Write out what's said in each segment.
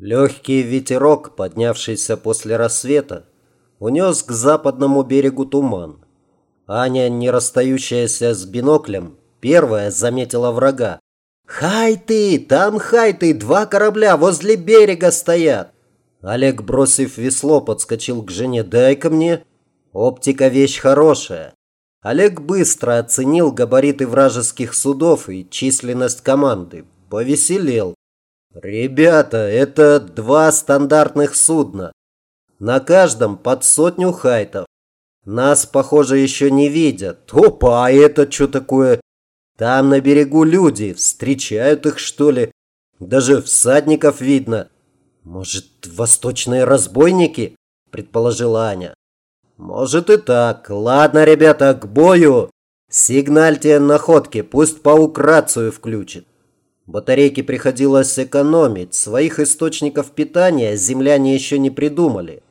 Легкий ветерок, поднявшийся после рассвета, унес к западному берегу туман. Аня, не расстающаяся с биноклем, первая заметила врага. «Хай ты! Там хай ты! Два корабля возле берега стоят!» Олег, бросив весло, подскочил к жене. «Дай-ка мне!» «Оптика вещь хорошая!» Олег быстро оценил габариты вражеских судов и численность команды. Повеселел. «Ребята, это два стандартных судна. На каждом под сотню хайтов. Нас, похоже, еще не видят. Опа, а это что такое? Там на берегу люди. Встречают их, что ли? Даже всадников видно. Может, восточные разбойники? Предположила Аня. Может и так. Ладно, ребята, к бою. Сигнальте находки, пусть паук рацию включит. Батарейки приходилось экономить. Своих источников питания земляне еще не придумали.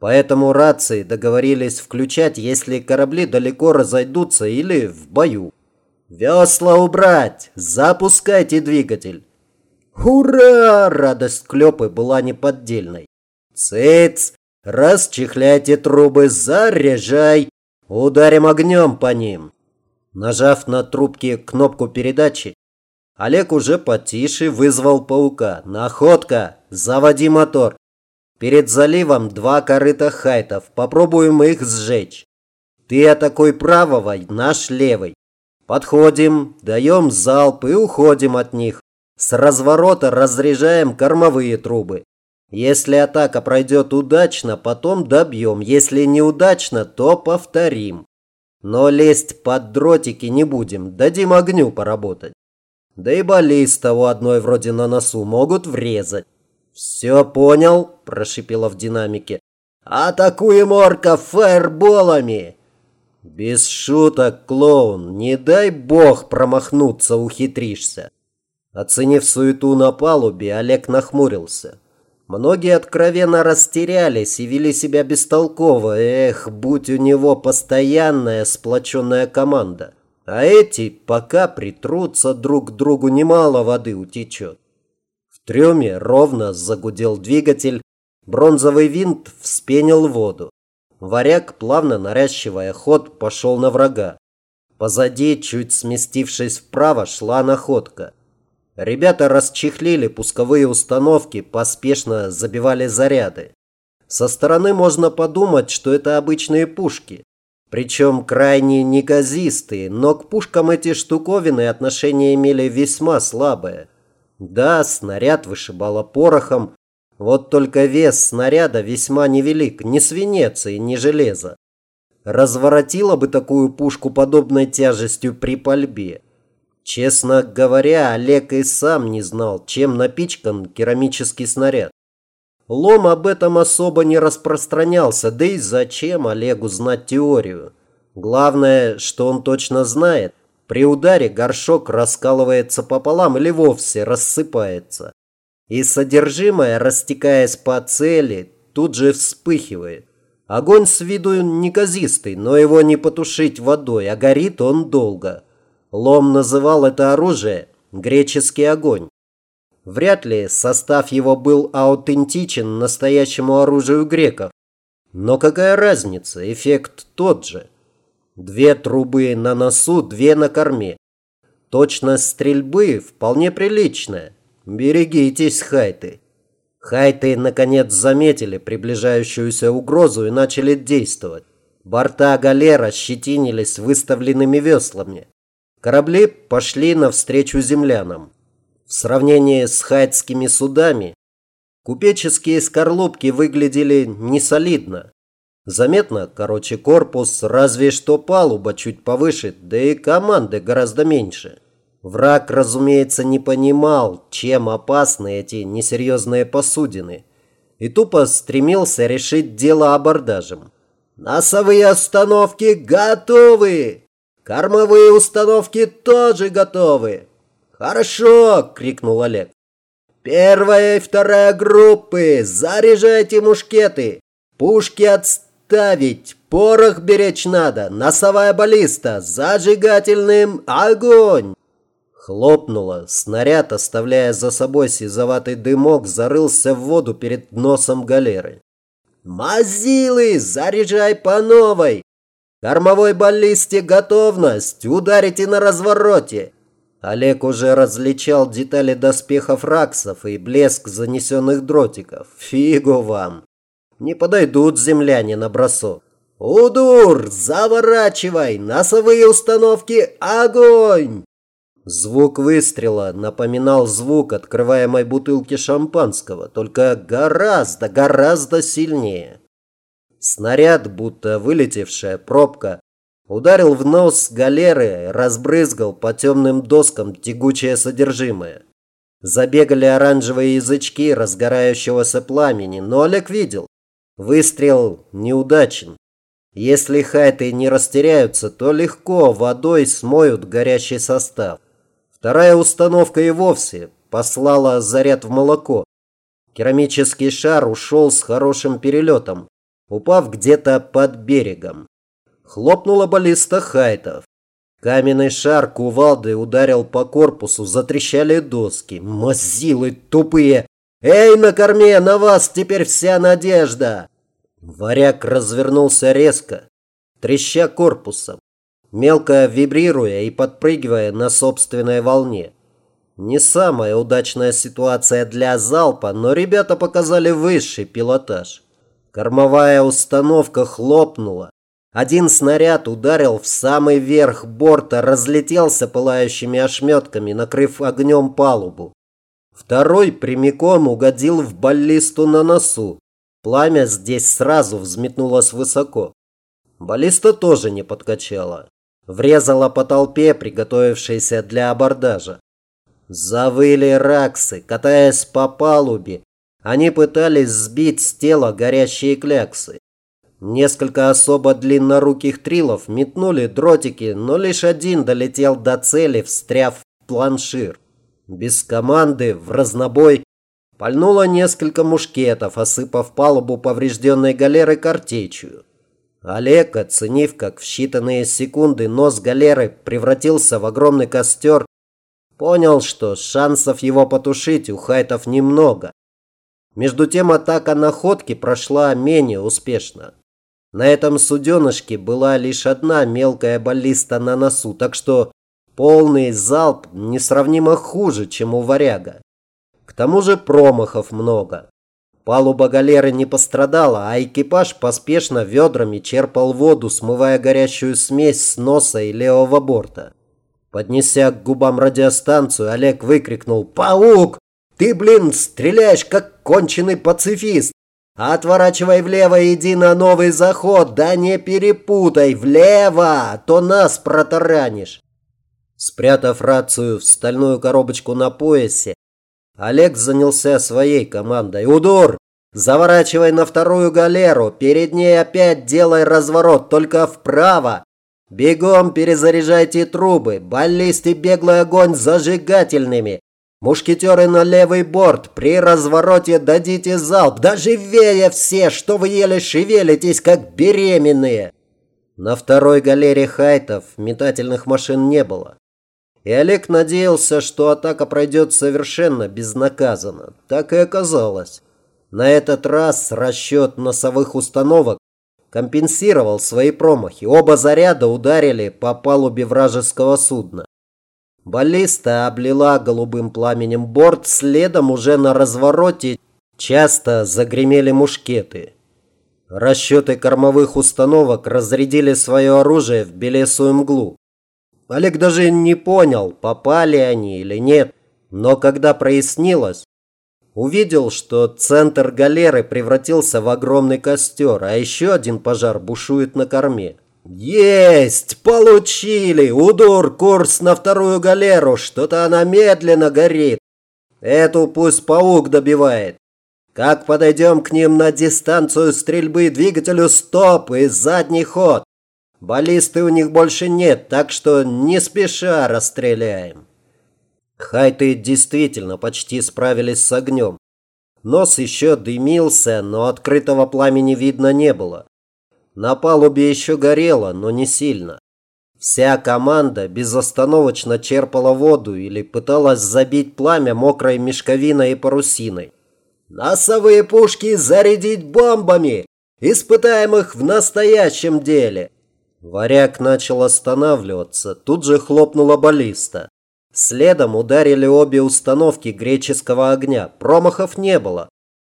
Поэтому рации договорились включать, если корабли далеко разойдутся или в бою. «Весла убрать! Запускайте двигатель!» «Ура!» – радость Клёпы была неподдельной. «Цыц! Расчехляйте трубы, заряжай! Ударим огнем по ним!» Нажав на трубке кнопку передачи, Олег уже потише вызвал паука. «Находка! Заводи мотор!» Перед заливом два корыта хайтов. Попробуем их сжечь. Ты атакуй правого, наш левый. Подходим, даем залп и уходим от них. С разворота разряжаем кормовые трубы. Если атака пройдет удачно, потом добьем. Если неудачно, то повторим. Но лезть под дротики не будем, дадим огню поработать. Да и баллиста у одной вроде на носу могут врезать. «Все понял?» – прошипела в динамике. «Атакуем орка фаерболами!» «Без шуток, клоун, не дай бог промахнуться ухитришься!» Оценив суету на палубе, Олег нахмурился. Многие откровенно растерялись и вели себя бестолково. Эх, будь у него постоянная сплоченная команда. А эти, пока притрутся друг к другу, немало воды утечет трюме ровно загудел двигатель, бронзовый винт вспенил воду. Варяг, плавно наращивая ход, пошел на врага. Позади, чуть сместившись вправо, шла находка. Ребята расчехлили пусковые установки, поспешно забивали заряды. Со стороны можно подумать, что это обычные пушки. Причем крайне неказистые, но к пушкам эти штуковины отношения имели весьма слабое. Да, снаряд вышибало порохом, вот только вес снаряда весьма невелик, не свинец и не железо. Разворотило бы такую пушку подобной тяжестью при пальбе. Честно говоря, Олег и сам не знал, чем напичкан керамический снаряд. Лом об этом особо не распространялся, да и зачем Олегу знать теорию? Главное, что он точно знает – при ударе горшок раскалывается пополам или вовсе рассыпается. И содержимое, растекаясь по цели, тут же вспыхивает. Огонь с виду неказистый, но его не потушить водой, а горит он долго. Лом называл это оружие «греческий огонь». Вряд ли состав его был аутентичен настоящему оружию греков. Но какая разница, эффект тот же. Две трубы на носу, две на корме. Точность стрельбы вполне приличная. Берегитесь, хайты. Хайты, наконец, заметили приближающуюся угрозу и начали действовать. Борта галера щетинились выставленными веслами. Корабли пошли навстречу землянам. В сравнении с хайтскими судами, купеческие скорлупки выглядели несолидно. Заметно, короче, корпус, разве что палуба чуть повыше, да и команды гораздо меньше. Враг, разумеется, не понимал, чем опасны эти несерьезные посудины. И тупо стремился решить дело абордажем. «Носовые остановки готовы! Кормовые установки тоже готовы!» «Хорошо!» – крикнул Олег. «Первая и вторая группы! Заряжайте мушкеты! Пушки отставить!» ставить! Порох беречь надо! Носовая баллиста! Зажигательным огонь!» Хлопнуло, снаряд, оставляя за собой сизоватый дымок, зарылся в воду перед носом галеры. «Мазилы, заряжай по новой! Кормовой баллисте готовность! Ударите на развороте!» Олег уже различал детали доспехов раксов и блеск занесенных дротиков. Фигу вам! Не подойдут земляне на бросок. «Удур, заворачивай! Носовые установки, огонь!» Звук выстрела напоминал звук открываемой бутылки шампанского, только гораздо, гораздо сильнее. Снаряд, будто вылетевшая пробка, ударил в нос галеры, разбрызгал по темным доскам тягучее содержимое. Забегали оранжевые язычки разгорающегося пламени, но Олег видел. Выстрел неудачен. Если хайты не растеряются, то легко водой смоют горящий состав. Вторая установка и вовсе послала заряд в молоко. Керамический шар ушел с хорошим перелетом, упав где-то под берегом. Хлопнула баллиста хайтов. Каменный шар кувалды ударил по корпусу, затрещали доски. Мазилы тупые! Эй, на корме, на вас теперь вся надежда! Варяг развернулся резко, треща корпусом мелко вибрируя и подпрыгивая на собственной волне. Не самая удачная ситуация для залпа, но ребята показали высший пилотаж. Кормовая установка хлопнула. Один снаряд ударил в самый верх борта, разлетелся пылающими ошметками, накрыв огнем палубу. Второй прямиком угодил в баллисту на носу. Пламя здесь сразу взметнулось высоко. Баллиста тоже не подкачала врезала по толпе, приготовившейся для абордажа. Завыли раксы, катаясь по палубе. Они пытались сбить с тела горящие кляксы. Несколько особо длинноруких трилов метнули дротики, но лишь один долетел до цели, встряв в планшир. Без команды, в разнобой, пальнуло несколько мушкетов, осыпав палубу поврежденной галеры картечью. Олег, оценив, как в считанные секунды нос галеры превратился в огромный костер, понял, что шансов его потушить у хайтов немного. Между тем атака находки прошла менее успешно. На этом суденышке была лишь одна мелкая баллиста на носу, так что полный залп несравнимо хуже, чем у варяга. К тому же промахов много. Палуба галеры не пострадала, а экипаж поспешно ведрами черпал воду, смывая горящую смесь с носа и левого борта. Поднеся к губам радиостанцию, Олег выкрикнул «Паук! Ты, блин, стреляешь, как конченый пацифист! Отворачивай влево, иди на новый заход, да не перепутай, влево, а то нас протаранишь!» Спрятав рацию в стальную коробочку на поясе, Олег занялся своей командой. «Удур! Заворачивай на вторую галеру. Перед ней опять делай разворот, только вправо. Бегом перезаряжайте трубы. Баллисты беглый огонь зажигательными. Мушкетеры на левый борт. При развороте дадите залп. Да живее все, что вы еле шевелитесь, как беременные!» На второй галере хайтов метательных машин не было. И Олег надеялся, что атака пройдет совершенно безнаказанно. Так и оказалось. На этот раз расчет носовых установок компенсировал свои промахи. Оба заряда ударили по палубе вражеского судна. Баллиста облила голубым пламенем борт, следом уже на развороте часто загремели мушкеты. Расчеты кормовых установок разрядили свое оружие в белесую мглу. Олег даже не понял, попали они или нет. Но когда прояснилось, увидел, что центр галеры превратился в огромный костер, а еще один пожар бушует на корме. «Есть! Получили! Удур, курс на вторую галеру! Что-то она медленно горит! Эту пусть паук добивает! Как подойдем к ним на дистанцию стрельбы двигателю стоп и задний ход! Баллисты у них больше нет, так что не спеша расстреляем. Хайты действительно почти справились с огнем. Нос еще дымился, но открытого пламени видно не было. На палубе еще горело, но не сильно. Вся команда безостановочно черпала воду или пыталась забить пламя мокрой мешковиной и парусиной. «Носовые пушки зарядить бомбами! Испытаем их в настоящем деле!» Варяг начал останавливаться, тут же хлопнула баллиста. Следом ударили обе установки греческого огня, промахов не было.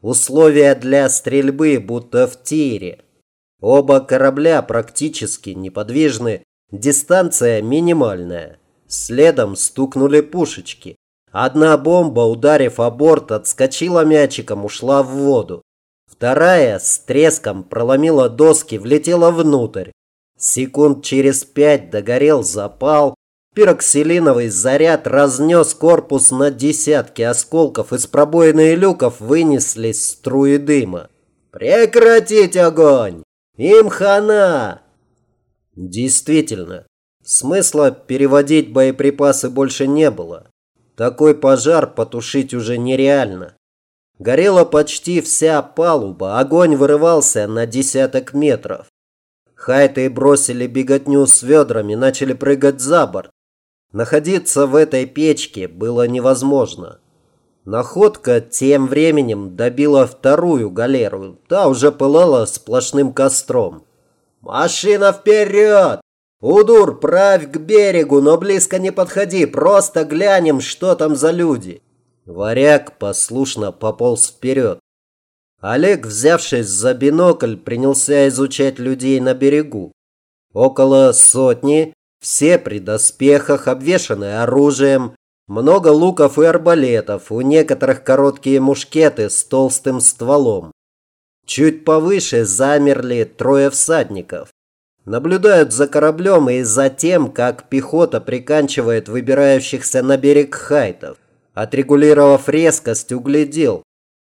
Условия для стрельбы будто в тире. Оба корабля практически неподвижны, Дистанция минимальная. Следом стукнули пушечки. Одна бомба, ударив о борт, отскочила мячиком, ушла в воду. Вторая с треском проломила доски, влетела внутрь. Секунд через пять догорел запал. Пироксилиновый заряд разнес корпус на десятки осколков. Из пробоины люков вынеслись струи дыма. «Прекратить огонь! Им хана!» Действительно, смысла переводить боеприпасы больше не было. Такой пожар потушить уже нереально. Горела почти вся палуба, огонь вырывался на десяток метров. Хайты бросили беготню с ведрами, начали прыгать за борт. Находиться в этой печке было невозможно. Находка тем временем добила вторую галеру, та уже пылала сплошным костром. «Машина вперед! Удур, правь к берегу, но близко не подходи, просто глянем, что там за люди!» Варяг послушно пополз вперед. Олег, взявшись за бинокль, принялся изучать людей на берегу. Около сотни, все при доспехах, обвешаны оружием, много луков и арбалетов, у некоторых короткие мушкеты с толстым стволом. Чуть повыше замерли трое всадников. Наблюдают за кораблем и за тем, как пехота приканчивает выбирающихся на берег хайтов. Отрегулировав резкость, углядел,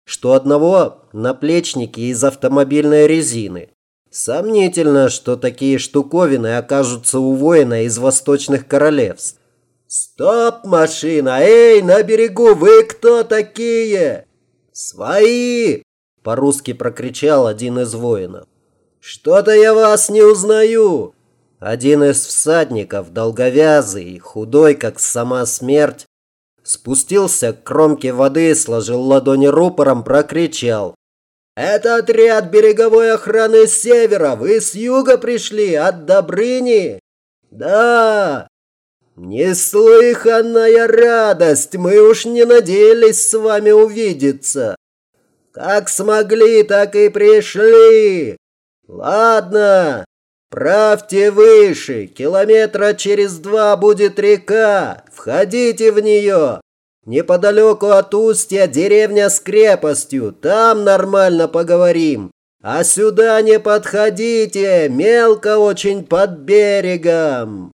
что одного наплечники из автомобильной резины. Сомнительно, что такие штуковины окажутся у воина из восточных королевств. «Стоп, машина! Эй, на берегу! Вы кто такие?» «Свои!» По-русски прокричал один из воинов. «Что-то я вас не узнаю!» Один из всадников, долговязый, худой, как сама смерть, спустился к кромке воды, сложил ладони рупором, прокричал. «Это отряд береговой охраны с севера! Вы с юга пришли, от Добрыни?» «Да!» «Неслыханная радость! Мы уж не надеялись с вами увидеться!» Как смогли, так и пришли. Ладно, правьте выше. Километра через два будет река. Входите в нее. Неподалеку от устья деревня с крепостью. Там нормально поговорим. А сюда не подходите, мелко очень под берегом.